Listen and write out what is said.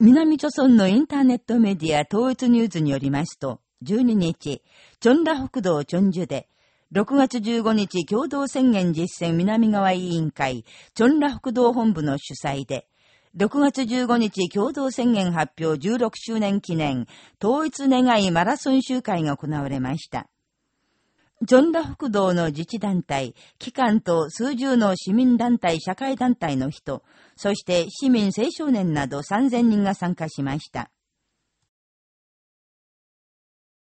南朝村のインターネットメディア統一ニュースによりますと、12日、チョンラ北道チョンジュで、6月15日共同宣言実践南側委員会、チョンラ北道本部の主催で、6月15日共同宣言発表16周年記念、統一願いマラソン集会が行われました。ジョンダ北道の自治団体、機関と数十の市民団体、社会団体の人、そして市民青少年など3000人が参加しました。